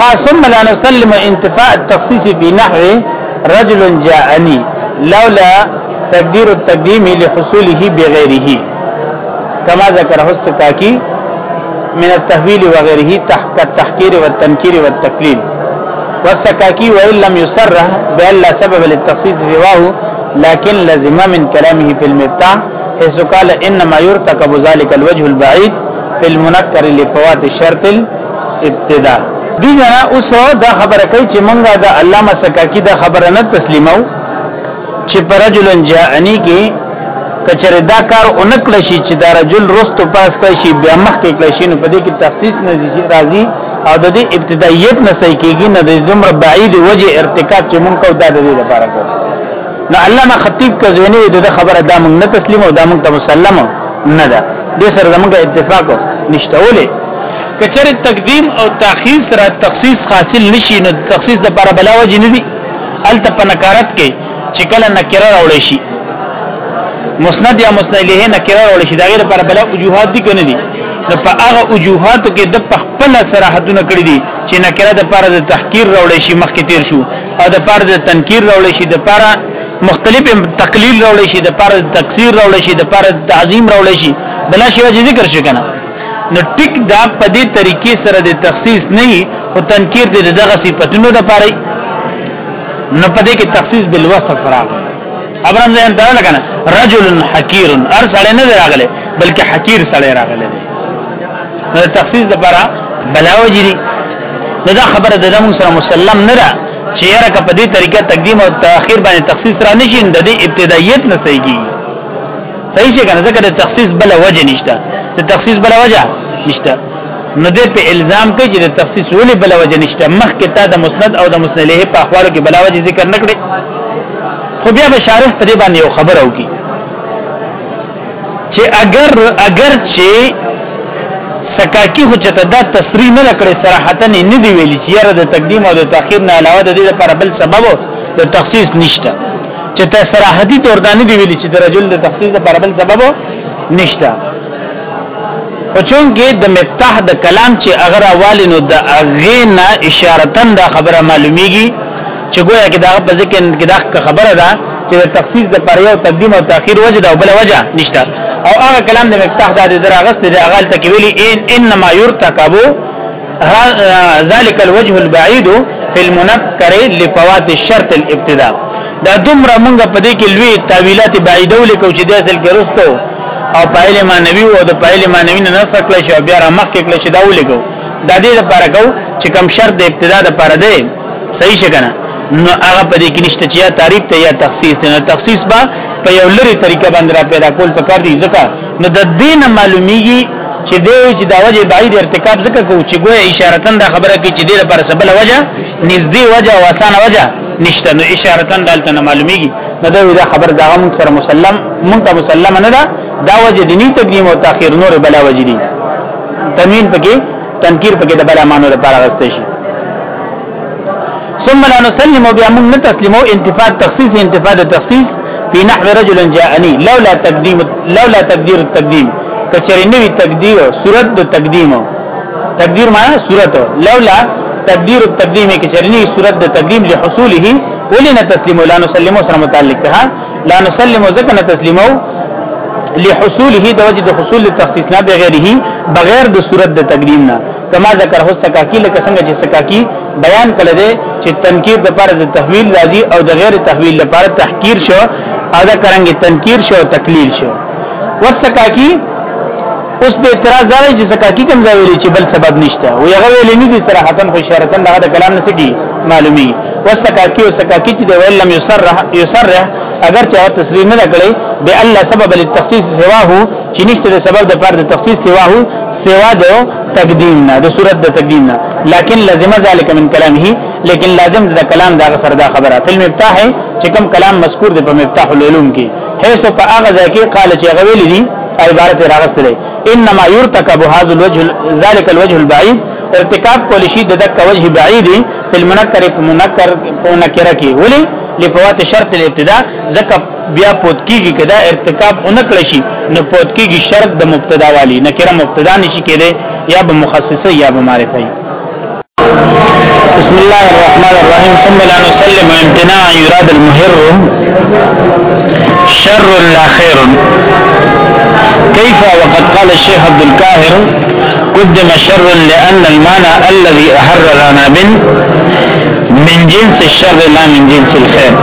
ثم لا نسلم انتفاء التخصيص بنحو رجل جاءني لولا تقدير التقديم لحصوله بغيره كما ذكره السكاكي من التهويل وغيره التحكير والتنكير والتقليل والسكاكي وإن لم يصرح بأن لا سبب للتخصيص سواه لكن لزم من كلامه في المفتاح حيث قال إنما يرتكب ذلك الوجه البعيد في المنكر لفوات الشرط الابتداء دي نه اوس دا خبره کوي چې مونږه د علامه سکاکی دا خبره نه تسلیمو چې پرجلن جاءنی کې کچره دا کار اونکل شي چې دا رجل رستو پاس کوي شي بیا مخ کې کړی شي نو په دې کې تخصیص نه راځي او د دې ابتدایت نه صحیح کیږي نه د دومره بعید وجه ارتکاب چې مونږ کو دا د دې لپاره کو نو علامه خطیب کزوینی د خبره دا مونږ نه تسلیم او دا مونږ ته مسلم نه ده د سره زمونږ اتفاق نشته ولې کچر تقدیم او تاخیر سره تخصیص حاصل نشي نو تخصیص د پر بلا وجه نه دي ال ته پنکارت کې چې کله نکره راوړې شي مسند یا مسند له نکره راوړې شي دا غیر پر بلا وجوهات دي کنه دي نو په هغه وجوهاتو کې د خپل سرحدونه کړی دي چې نکره د پاره د تحقیر راوړې شي مخکې تیر شو او د پاره د تنکیر راوړې شي د پاره مختلف تقلیل راوړې شي د پاره د تکثیر راوړې شي د پاره د تعظیم راوړې شي بلا شی ذکر شي کنه نو ټیک دا په دې طریقې سره د تخصیص نه وي خو تنکیر د دغه صفاتونو لپاره نو په دې کې تخصیص بل وصف راغلی ابرم ځان ته لګنه رجل حقير ار سړی نه راغله بلکې حقير سړی راغله نو تخصیص د لپاره بلاوجی دي نو دا خبره د موږ سره مسلم نه را چې یره په دې طریقه تقدیم او تاخير باندې تخصیص را نشین د دې ابتدایت نه صحیح صحیح شي کنه ځکه د تخصیص بل وجه نشته د تخصیص بل وجه نشته نو دې په الزام کوي چې د تخصیص ولې بل وجه نشته مخکې تا د مسند او د مسند له په اخوارو کې بل وجه ذکر نکړي خو بیا به شارح په دې باندې یو خبر اوږي چې اگر اگر چې سکاکی خو چته دا تصریح نه کړي صراحتا نه دی ویلي چې یره د تقدیم او د تاخير نه علاوه د دې لپاره بل سبب د تخصیص نشته چې ته صراحتي تور دانی دی ویلي چې د رجل د تخصیص لپاره بل سبب نشته خو چونګې د مفتاح د کلام چې اگر اوالینو د اغینا اشارتن دا خبره معلومیږي چې ګویا کې دا په ذکر کې دا خبره ده چې تخصیص د پریو تقدیم او تاخير وجه دا بل وجه نشته او هغه کلام د مفتاح د دراغست د اغال تکویلی ان انما يرتكب ذلك الوجه البعيد في المنفكر لفوات الشرط الابتداء دا دومره مونږ په دې کې لوی تعویلات بعیدول کو چې د اصل کې رستو او پایل مانوي او د پایل مانوي نه نسکل شي بیا را مخ کله چې دا ولګو د دې لپاره کو چې کم شرط د ابتدا د پاره دی صحیح شګنه نو هغه په دې کې نشته چې یا تعریف ته یا تخصیص ته نه تخصیص با په یو لري طریقه باندې را پیدا کول پکار دي ځکه نو د دین معلومیږي چې دوی چې دا وجه بعید ارتکاب ځکه کو چې ګویا اشارتن دا خبره کې چې دې لپاره سبل وجه نږدې وجه او اسانه وجه نشته نو اشارتن دلته معلومیږي نو دا خبر دا هم سره مسلم مونږ مسلم نه ده دا وجه دینی تقدیم او تاخير نور بلا وجه دي تنوین پکې تنکیر پکې د بلا مانو لپاره غستې شي ثم لا نسلم بیا موږ نه تسلیمو انتفاع تخصیص انتفاع د تخصیص په نحو رجل جاءني لولا تقدیم لولا تقدیر التقدیم کچری نوی تقدیر صورت د تقدیم تقدیر معنی صورت لولا تقدیر التقدیم کچری نوی صورت د تقدیم له حصوله ولنا تسلیمو لا نسلمو سره متعلق ده لا نسلمو ځکه نه تسلیمو لحصوله د وجه د حصول تخصیص نه بغیره بغیر د صورت د تقدیم نه کما ذکر هو سکاکی لکه څنګه چې سکاکی بیان کړل دي چې تنکیر لپاره د تحویل راځي او د غیر تحویل لپاره تحقیر شو ادا کرانګي تنکیر شو تقلیل شو وسکاکی اوس به اعتراض دا چې سکاکی کوم ځای چې بل سبب نشته او هغه ویلې نه دي صراحتن خو اشارتن دغه کلام نه سګي معلومي وسکاکی او سکاکی چې د ویل لم یسرح یسرح اگر چې هغه تصریح نه کړی به الله سبب للتخصیص سواه چې نشته د سبب د پر د تخصیص سواه سوا د تقدیم نه د صورت د تقدیم نه لکن لازم ذلک من کلامه لیکن لازم د کلام دا سره دا خبره فلم مفتاح چې کوم کلام مذکور دی په مفتاح العلوم کې هیڅ په هغه ځای کې قال چې غویل دي عبارت راغستلې انما يرتكب هذا الوجه ذلك الوجه البعيد ارتکاب کول شي د دک وجه بعید فی المنکر منکر منکر کی ولی لفوات شرط الابتداء زکا بیا پوت کیږي کدا ارتکاب اونکړ شي نو پوت کیږي شرط د مبتدا والی نکره مبتدا نشي کېده یا به مخصصه یا به معرفه بسم الله الرحمن الرحيم ثم لا نسلم امتناع يراد المهر شر لا خير كيف وقد قال الشيخ عبد القاهر قدم شر لأن المعنى الذي احر لنا من من جنس الشر لا من جنس الخير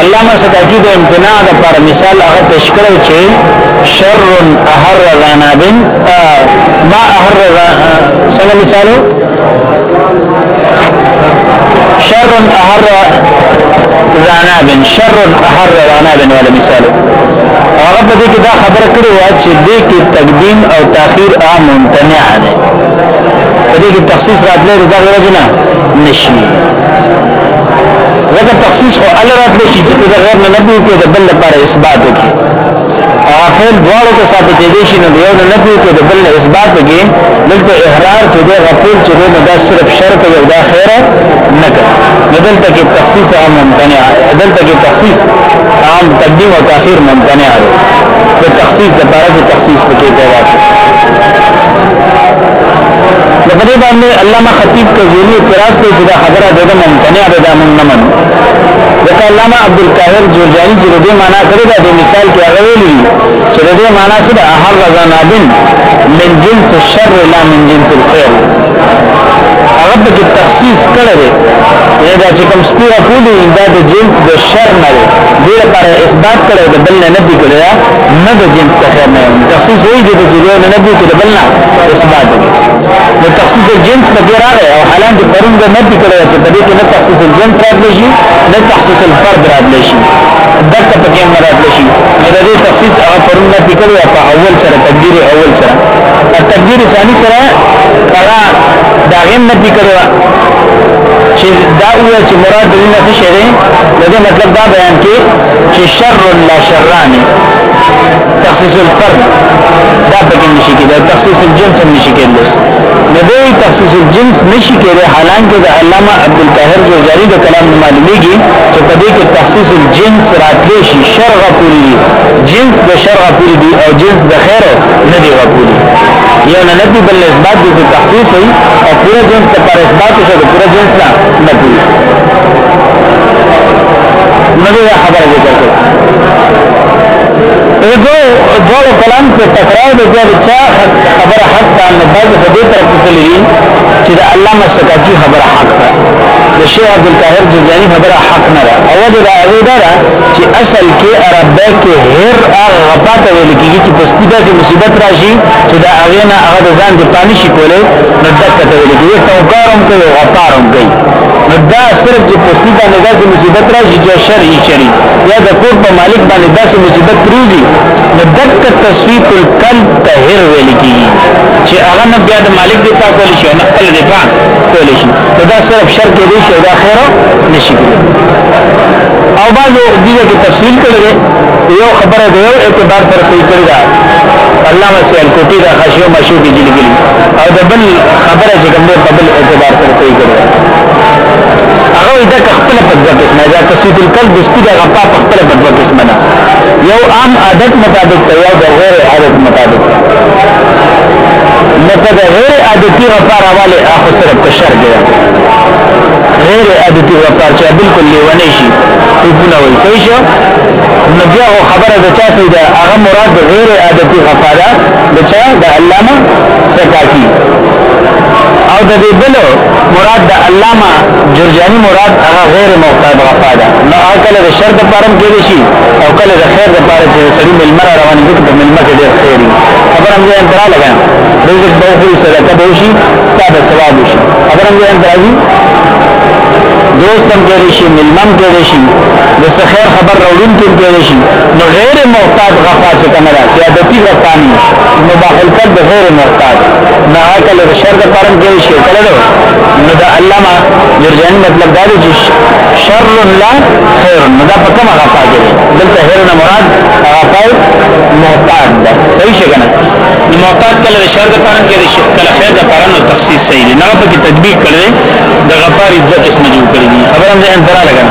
علامه صدقي د امتناع د پر مثال هغه پیش کړو چې شر احر ذناب ما احر څنګه مثالو شر احر ذناب شر احر ذناب ولا مثال هغه په دې کې دا خبره کړې و چې دې کې تقدیم او تاخير عام ممتنع دي په دې کې تخصیص راتلې د دغه وجنه نشي ځکه تخصیص او ال راتلې چې د غیر نه نبی کې د بل لپاره اثبات وکړي او خپل دواړو ته ثابت دي چې نو یو نه نبی کې د بل اثبات وکړي دلته احرار چې د غفور چې نه دا صرف شرط او دا خیر نه کوي دلته کې تخصیص عام ممتنع دلته کې تخصیص عام تقدیم او تاخير ممتنع دی د تخصیص د پاره چې تخصیص پکې دی په دې باندې علامه خطیب کزولی اعتراض کوي چې دا خبره د ممتنع ده دا مونږ نه منو ځکه علامه عبد القاهر جوزجانی چې دې معنا کړی دا د مثال کې هغه ویلي چې دې معنا څه ده احر زنابن من جنس الشر لا من جنس الخير هغه د تخصیص کړی دی دا چې کوم سپیره کولی دا د جنس د شر نه دی دې لپاره اثبات کړی د بل نه نبی کړی نه د جنس د خیر نه تخصیص وایي چې د جنس نه نبی کړی بل نه اثبات دی تخصیص الجنس په ګیر راغی او حالان د پرون د نبی کړه چې په دې کې نه تخصیص الجنس راتلی شي نه تخصیص الفرد راتلی شي دغه په کې مراد لشي دا دې تخصیص هغه پرون نبی کړه په اول سره تقدیر اول سره تقدیر ثانی سره هغه دا غیم نبی کړه چې دا وایي چې مراد دې نه څه شي دی مطلب دا بیان کې چې شر لا شران تخصیص الفرد دا پکې نشي کېدای تخصیص الجنس نشي کېدای نه دی تخصیص الجنس نشي کېدای حالانکه د علامه عبد القاهر جوزاری د کلام معلومیږي چې په دې کې تخصیص الجنس راتلی شي شر غوړي جنس د شرع پوری دی او جنس د خیر نه دی پوری یو نه نبی بل اثبات د تخصیص وي او پورا جنس ته پر اثبات شو د پورا جنس نه نه پوری نو دا خبره وکړه یو دوه کلام څخه تکرار د چا خبره حق ده نه باز په دې طرف تللی چې د علامه سکاکی خبره حق ده د شیخ عبد القاهر جیلانی خبره حق نه ده او د هغه دا چې اصل کې عربه کې هر هغه پاته ویل کېږي چې په سپیدا سي مصیبت راشي چې دا هغه نه هغه ځان د پانی شي کوله نو دا پته ویل کېږي توکارم کوي غطارم کوي نو دا صرف چې په سپیدا نه داسې مصیبت راشي چې شرعي شرعي یا د کور په مالک باندې داسې مصیبت پریږي ندک تصفیق القلب طاهر ویل کی چې هغه نه بیا د مالک دی پاک ولې شي نه خپل دی پاک ولې شي دا صرف شر کې دی شي دا خیر نشي او بعضو دې کې تفصیل کړل یو خبره دی یو اعتبار سره صحیح کړی دا علامه سیال کوټی دا خشیو مشو کې جلګلی او د بل خبره چې کوم په بل اعتبار سره صحیح کړی هغه د خپل په دوه قسمه دا تسوید القلب سپی د غپا په خپل په دوه قسمه نه یو عام عادت مطابق ته یو د غیر عادت مطابق نو په غیر عادتي غپا راواله اخو سره په شر دی غیر عادتي غپا چې بالکل لیونی شي ټوبونه وي صحیح شو نو بیا خبره د چا سي دا هغه مراد غیر عادتي غفاره د چا د علامه سکاکی او د دې بل د علامه جرجاني مراد هغه غیر مختار غفا ده نو کله د شر د پارم کې شي او کله د خیر د پاره چې سړی ملمر روان دي په ملمر کې ډېر خیر خبر هم ځان درا لګا رزق به وي صدقه به شي ستاسو ثواب شي خبر هم ځان درا دوستم کېدې شي ملمن کېدې شي د څه خیر خبر راوړون کې کېدې شي نو غیر محتاج غفا چې کومه ده چې عادتي غفانی نو باخلقت د غیر محتاج نه عقل او شر د پرم کېدې شي کله نو د علامه جرجان مطلب دا دی چې شر لا خیر نو دا په کومه غفا کې دلته غیر نه مراد غفا محتاج ده صحیح شي کنه نو معتاد کله د شر د پرم کې د شیخ کله خیر د پرم نو تخصیص صحیح دی نه په کې تطبیق کړي د غطاری د قسم جوړ کړی خبرم ځان درا لګا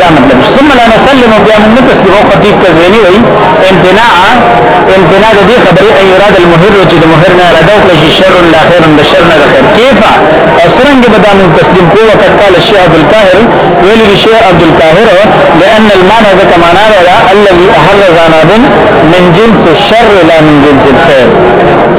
دا مطلب ثم لا نسلم بیا من نتسلم او خطیب کزوینی وی امتناع امتناع د دې خبرې ان یراد المهر چې د مهر نه اراده وکړي شر لا خیر د شر نه خیر کیفا اسرنګ بدان تسلیم کو وقت قال شیخ عبد القاهر ویل شیخ عبد القاهر لان المعنى ذا معنا الذي احرز من جنس الشر لا من جنس الخير